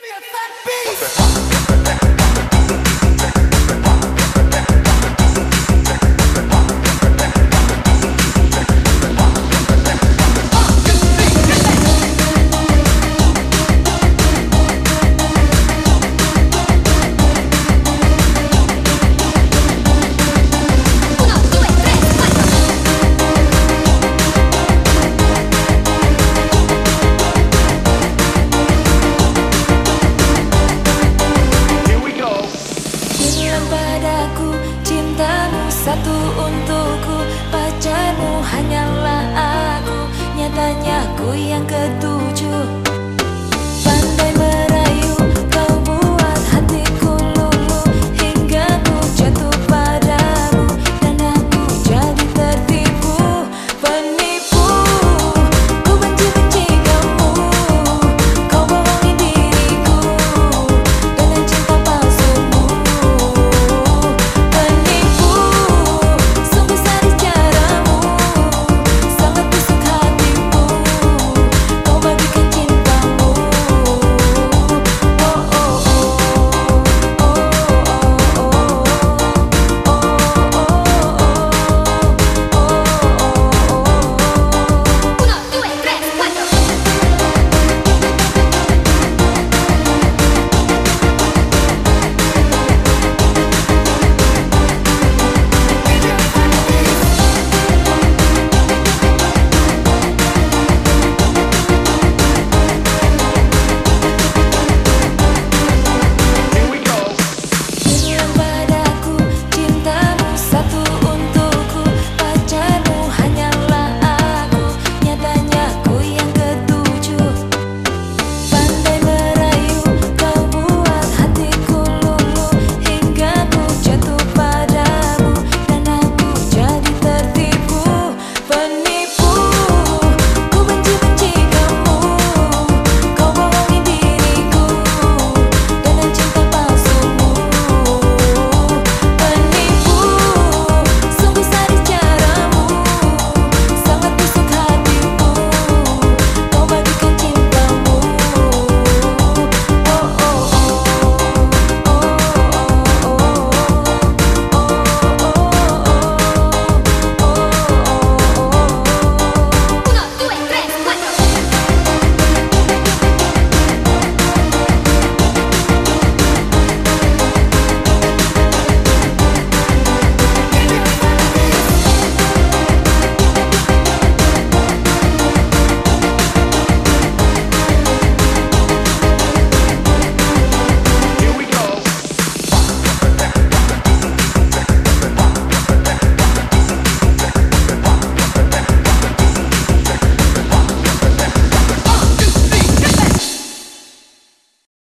Bilang ku yang ketua.